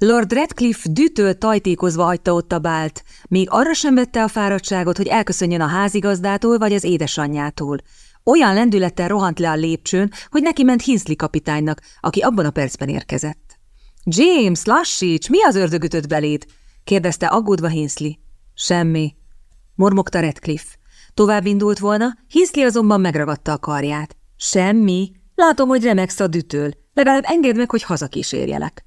Lord Redcliffe dütől tajtékozva hagyta ott a bált, még arra sem vette a fáradtságot, hogy elköszönjön a házigazdától vagy az édesanyjától. Olyan lendülettel rohant le a lépcsőn, hogy neki ment Hinsley kapitánynak, aki abban a percben érkezett. – James, lassíts, mi az ördög ütött beléd? – kérdezte aggódva Hinsley. – Semmi – mormogta Redcliffe. Tovább indult volna, Hinsley azonban megragadta a karját. – Semmi. Látom, hogy remegsz a dütől. Legalább engedd meg, hogy hazakísérjelek.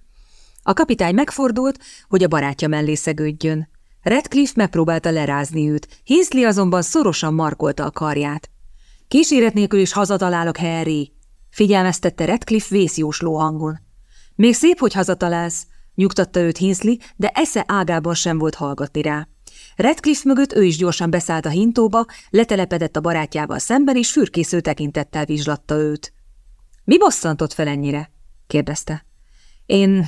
A kapitány megfordult, hogy a barátja mellé szegődjön. Redcliffe megpróbálta lerázni őt, Hinsley azonban szorosan markolta a karját. Kíséret nélkül is hazatalálok, Harry, figyelmeztette Redcliffe vészjósló hangon. Még szép, hogy hazatalálsz, nyugtatta őt Hinsley, de esze ágában sem volt hallgatni rá. Redcliffe mögött ő is gyorsan beszállt a hintóba, letelepedett a barátjával szemben, és fürkésző tekintettel vizslatta őt. – Mi bosszantott fel ennyire? – kérdezte. – Én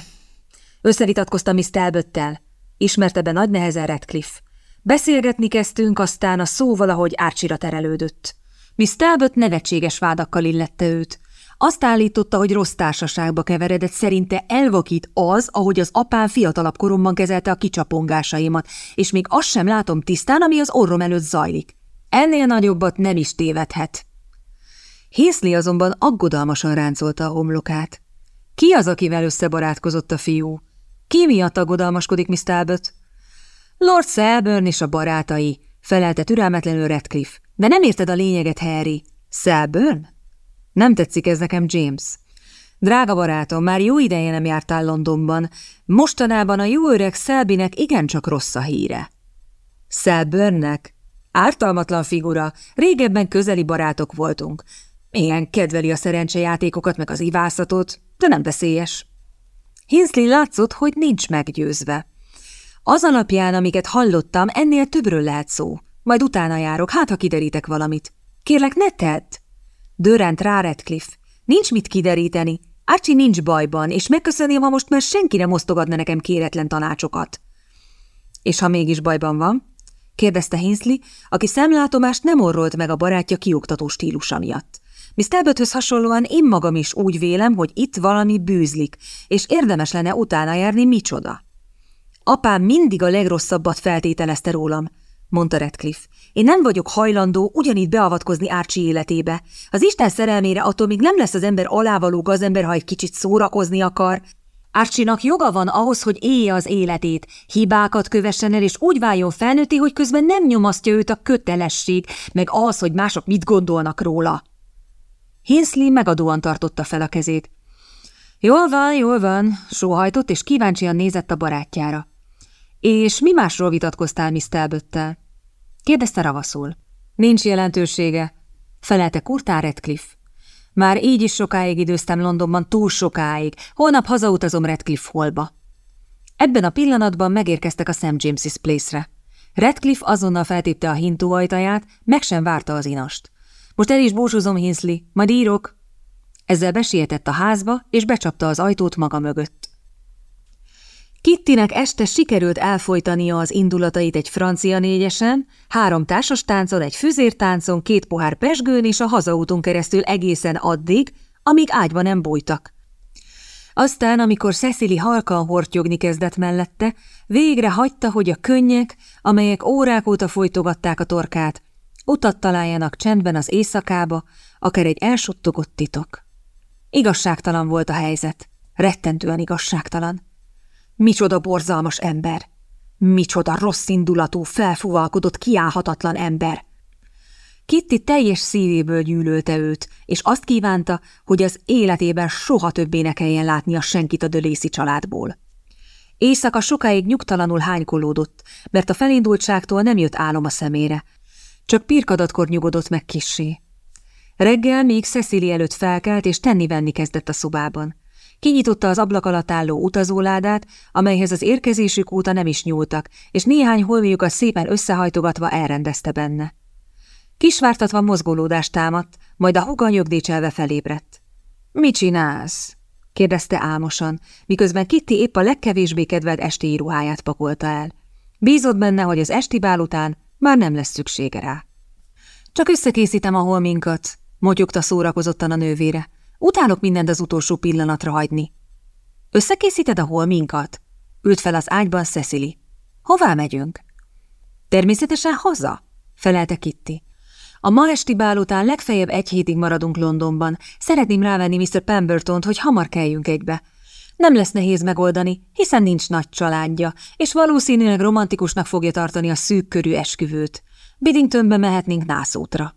Összevitatkoztam Miss Talbottel, ismerte be nagy nehezen Redcliffe. Beszélgetni kezdtünk, aztán a szó valahogy árcsira terelődött. Miss Talbot nevetséges vádakkal illette őt. Azt állította, hogy rossz társaságba keveredett, szerinte elvakít az, ahogy az apám fiatalabb koromban kezelte a kicsapongásaimat, és még azt sem látom tisztán, ami az orrom előtt zajlik. Ennél nagyobbat nem is tévedhet. Hészli azonban aggodalmasan ráncolta a homlokát. Ki az, akivel összebarátkozott a fiú? Ki miatt aggodalmaskodik Miss Talbot? Lord Selburn és a barátai, felelte türelmetlenül Redcliffe. De nem érted a lényeget, Harry. Selburn? Nem tetszik ez nekem, James. Drága barátom, már jó ideje nem jártál Londonban. Mostanában a jó öreg Selbynek igencsak rossz a híre. Selburnnek? Ártalmatlan figura, régebben közeli barátok voltunk. Milyen kedveli a szerencsejátékokat meg az ivászatot, de nem veszélyes. Hinsley látszott, hogy nincs meggyőzve. Az alapján, amiket hallottam, ennél többről lehet szó. Majd utána járok, hát ha kiderítek valamit. Kérlek, ne tedd! Dörrent rá Redcliffe. Nincs mit kideríteni. Archie nincs bajban, és megköszönném, ha most már senki nem osztogatna nekem kéretlen tanácsokat. És ha mégis bajban van? kérdezte Hinsley, aki szemlátomást nem orrolt meg a barátja kioktató stílusa miatt. Miss Talbothöz hasonlóan én magam is úgy vélem, hogy itt valami bűzlik, és érdemes lenne utána járni micsoda. Apám mindig a legrosszabbat feltételezte rólam, mondta Redcliffe. Én nem vagyok hajlandó ugyanígy beavatkozni Árcsi életébe. Az Isten szerelmére attól még nem lesz az ember alávaló gazember, ha egy kicsit szórakozni akar. Árcsinak joga van ahhoz, hogy élje az életét, hibákat kövessen el, és úgy váljon felnőtti, hogy közben nem nyomasztja őt a kötelesség, meg az, hogy mások mit gondolnak róla. Hinsley megadóan tartotta fel a kezét. Jól van, jól van, sóhajtott, és kíváncsian nézett a barátjára. És mi másról vitatkoztál Miss Talbottel? kérdezte ravaszul. Nincs jelentősége, felelte kurtán Redcliffe. Már így is sokáig időztem Londonban, túl sokáig. Holnap hazautazom Redcliffe holba. Ebben a pillanatban megérkeztek a St. James's Place-re. Redcliffe azonnal feltépte a hintó ajtaját, meg sem várta az inast. Most el is búcsúzom, Hinsley, majd írok. Ezzel besietett a házba, és becsapta az ajtót maga mögött. Kittinek este sikerült elfolytania az indulatait egy francia négyesen, három társas táncon, egy füzértáncon, két pohár pesgőn és a hazaúton keresztül egészen addig, amíg ágyba nem bújtak. Aztán, amikor Cecily halkan hortyogni kezdett mellette, végre hagyta, hogy a könnyek, amelyek órák óta folytogatták a torkát, Utat találjanak csendben az éjszakába, akár egy elsuttogott titok. Igazságtalan volt a helyzet, rettentően igazságtalan. Micsoda borzalmas ember! Micsoda rossz indulatú, felfúvalkodott, kiállhatatlan ember! Kitty teljes szívéből gyűlölte őt, és azt kívánta, hogy az életében soha többé ne kelljen látnia senkit a dölészi családból. Éjszaka sokáig nyugtalanul hánykolódott, mert a felindultságtól nem jött álom a szemére, csak pirkadatkor nyugodott meg kissé. Reggel még Cecily előtt felkelt, és tenni-venni kezdett a szobában. Kinyitotta az ablak alatt álló utazóládát, amelyhez az érkezésük óta nem is nyúltak, és néhány holmiukat szépen összehajtogatva elrendezte benne. Kisvártatva mozgolódást támadt, majd a huga nyögdécselve felébredt. – Mi csinálsz? – kérdezte álmosan, miközben Kitty épp a legkevésbé kedvelt esti ruháját pakolta el. Bízott benne, hogy az esti bál után már nem lesz szüksége rá. Csak összekészítem a holminkat, motyogta szórakozottan a nővére. Utálok mindent az utolsó pillanatra hagyni. Összekészíted a holminkat? Ült fel az ágyban Cecily. Hová megyünk? Természetesen haza, felelte Kitty. A ma esti bál után legfeljebb egy hétig maradunk Londonban. Szeretném rávenni Mr. Pembertont, hogy hamar kelljünk egybe. Nem lesz nehéz megoldani, hiszen nincs nagy családja, és valószínűleg romantikusnak fogja tartani a szűk körű esküvőt. Biddingtonbe mehetnénk nászútra.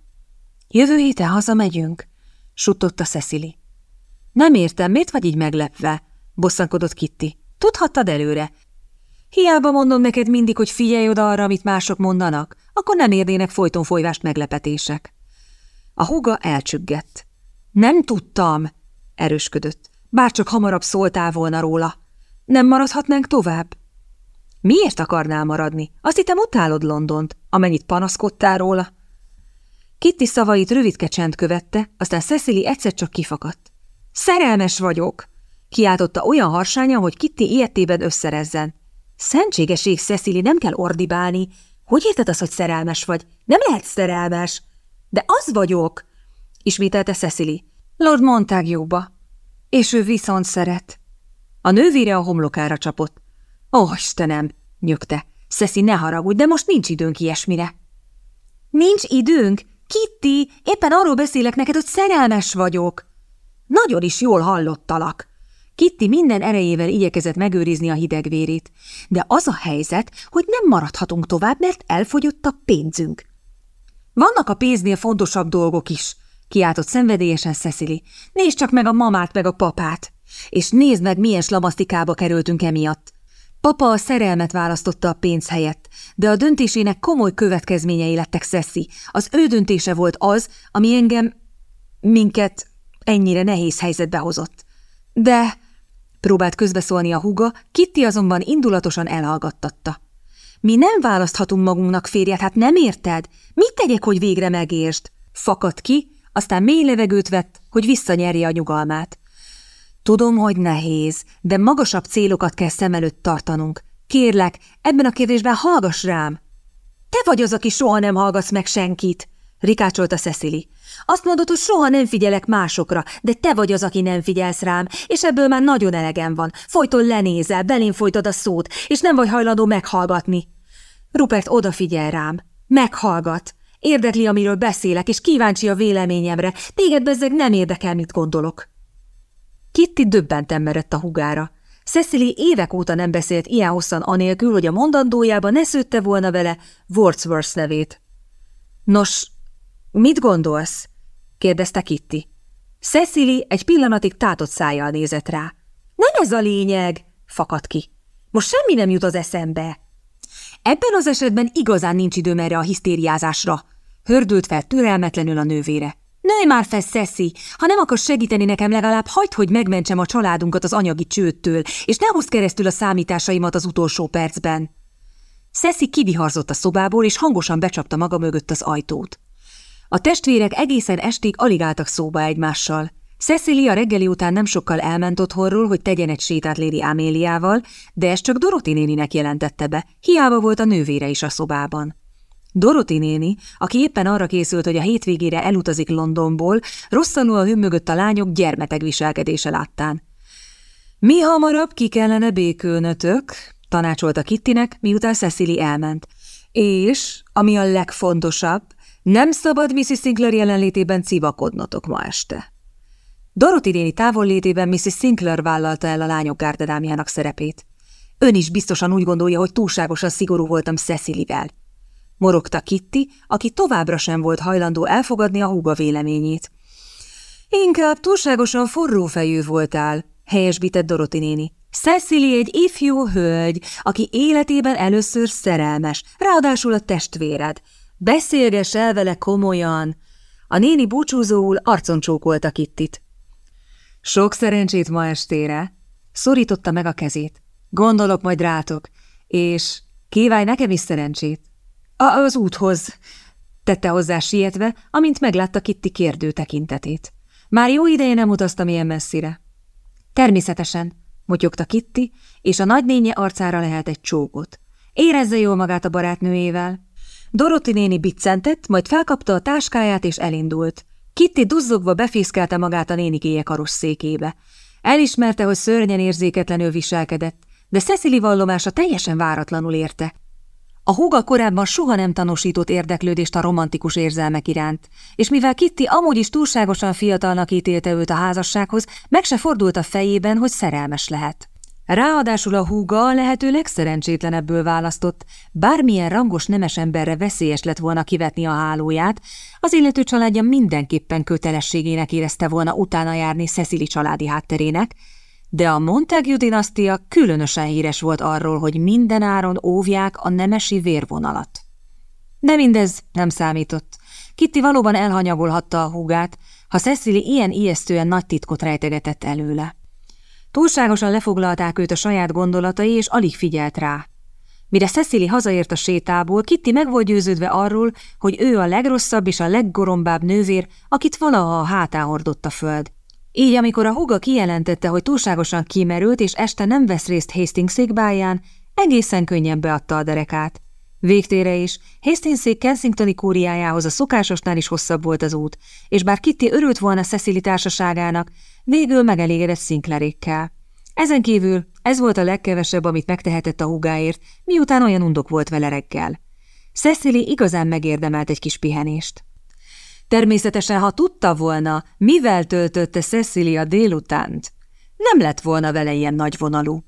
Jövő héten hazamegyünk? Suttotta Cecily. Nem értem, miért vagy így meglepve? Bosszankodott Kitty. Tudhattad előre. Hiába mondom neked mindig, hogy figyelj oda arra, amit mások mondanak, akkor nem érnének folyton folyvást meglepetések. A húga elcsüggett. Nem tudtam, erősködött. Bárcsak hamarabb szóltál volna róla. Nem maradhatnánk tovább? Miért akarnál maradni? Azt hittem utálod Londont, amennyit panaszkodtál róla. Kitty szavait rövidke csend követte, aztán Cecily egyszer csak kifakadt. Szerelmes vagyok! Kiáltotta olyan harsányan, hogy Kitty ilyetében összerezzen. Szentségeség, Cecily, nem kell ordibálni. Hogy érted az, hogy szerelmes vagy? Nem lehet szerelmes. De az vagyok! Ismételte Cecily. Lord Montague-ba. És ő viszont szeret. A nővére a homlokára csapott. Ó, Istenem, nyögte. Szeszi, ne haragudj, de most nincs időnk ilyesmire. Nincs időnk? Kitty, éppen arról beszélek neked, hogy szerelmes vagyok. Nagyon is jól hallottalak. Kitty minden erejével igyekezett megőrizni a hidegvérét, de az a helyzet, hogy nem maradhatunk tovább, mert elfogyott a pénzünk. Vannak a pénznél fontosabb dolgok is, kiáltott szenvedélyesen Cecily. Nézd csak meg a mamát meg a papát, és nézd meg, milyen slamasztikába kerültünk emiatt. Papa a szerelmet választotta a pénz helyett, de a döntésének komoly következményei lettek Szeszi. Az ő döntése volt az, ami engem, minket ennyire nehéz helyzetbe hozott. De, próbált közbeszólni a húga, Kitty azonban indulatosan elhallgattatta. Mi nem választhatunk magunknak férjet, hát nem érted? Mit tegyek, hogy végre megértsd? Fakadt ki, aztán mély levegőt vett, hogy visszanyerje a nyugalmát. Tudom, hogy nehéz, de magasabb célokat kell szem előtt tartanunk. Kérlek, ebben a kérdésben hallgass rám. Te vagy az, aki soha nem hallgatsz meg senkit, rikácsolta Cecily. Azt mondod, hogy soha nem figyelek másokra, de te vagy az, aki nem figyelsz rám, és ebből már nagyon elegem van. Folyton lenézel, belén folytad a szót, és nem vagy hajlandó meghallgatni. Rupert odafigyel rám. Meghallgat. Érdekli, amiről beszélek, és kíváncsi a véleményemre. Téged bezzeg nem érdekel, mit gondolok. Kitty döbbenten merett a hugára. Cecily évek óta nem beszélt ilyen hosszan anélkül, hogy a mondandójába ne szőtte volna vele Wordsworth nevét. Nos, mit gondolsz? kérdezte Kitty. Cecily egy pillanatig tátott szájjal nézett rá. Nem ez a lényeg, fakadt ki. Most semmi nem jut az eszembe. Ebben az esetben igazán nincs időm erre a hisztériázásra, hördült fel türelmetlenül a nővére. Ne már fel, Szeszi! Ha nem akarsz segíteni nekem, legalább hagyd, hogy megmentsem a családunkat az anyagi csőttől, és ne hozd keresztül a számításaimat az utolsó percben. Szeszi kiviharzott a szobából, és hangosan becsapta maga mögött az ajtót. A testvérek egészen estig alig álltak szóba egymással. Cecilia reggeli után nem sokkal elment otthonról, hogy tegyen egy sétát Léri Améliával, de ezt csak Doroti néninek jelentette be, hiába volt a nővére is a szobában. Doroti néni, aki éppen arra készült, hogy a hétvégére elutazik Londonból, rosszanul hümmögött a lányok gyermeteg viselkedése láttán. Mi hamarabb ki kellene békülnötök, tanácsolta Kittinek, miután Cecily elment. És, ami a legfontosabb, nem szabad Mrs. Sinclair jelenlétében civakodnotok ma este. Dorothy néni távollétében Mrs. Sinclair vállalta el a lányok gárdadámjának szerepét. Ön is biztosan úgy gondolja, hogy túlságosan szigorú voltam Cecilyvel morogta Kitty, aki továbbra sem volt hajlandó elfogadni a húga véleményét. Inkább túlságosan forró fejű voltál, helyesbített Doroti néni. Cecily egy ifjú hölgy, aki életében először szerelmes, ráadásul a testvéred. Beszélgess el vele komolyan. A néni búcsúzóul arcon csókolta Kittit. Sok szerencsét ma estére, szorította meg a kezét. Gondolok majd rátok, és kívánj nekem is szerencsét. A, az úthoz, tette hozzá sietve, amint meglátta Kitty kérdő tekintetét. Már jó ideje nem utaztam ilyen messzire. Természetesen, motyogta Kitty, és a nagynénye arcára lehet egy csókot. Érezze jól magát a barátnőjével. Doroti néni biccentett, majd felkapta a táskáját és elindult. Kitty duzzogva befészkelte magát a nénikéje karosszékébe. Elismerte, hogy szörnyen érzéketlenül viselkedett, de Cecily vallomása teljesen váratlanul érte. A húga korábban soha nem tanúsított érdeklődést a romantikus érzelmek iránt, és mivel Kitty amúgy is túlságosan fiatalnak ítélte őt a házassághoz, meg se fordult a fejében, hogy szerelmes lehet. Ráadásul a húga a lehető legszerencsétlenebből választott, bármilyen rangos nemes emberre veszélyes lett volna kivetni a hálóját, az illető családja mindenképpen kötelességének érezte volna utána járni Cecily családi hátterének, de a Montague dinasztia különösen híres volt arról, hogy minden áron óvják a nemesi vérvonalat. De mindez nem számított. Kitty valóban elhanyagolhatta a húgát, ha Cecily ilyen ijesztően nagy titkot rejtegetett előle. Túlságosan lefoglalták őt a saját gondolatai, és alig figyelt rá. Mire Cecily hazaért a sétából, Kitty meg volt győződve arról, hogy ő a legrosszabb és a leggorombább nővér, akit valaha a hátán hordott a föld. Így, amikor a húga kijelentette, hogy túlságosan kimerült, és este nem vesz részt Hastings székbáján, egészen könnyen beadta a derekát. Végtére is, Hastingszék Kensingtoni kúriájához a szokásosnál is hosszabb volt az út, és bár Kitty örült volna Cecily társaságának, végül megelégedett Sinclairékkel. Ezen kívül ez volt a legkevesebb, amit megtehetett a húgáért, miután olyan undok volt vele reggel. Cecily igazán megérdemelt egy kis pihenést. Természetesen, ha tudta volna, mivel töltötte Cecilia délutánt, nem lett volna vele ilyen nagyvonalú.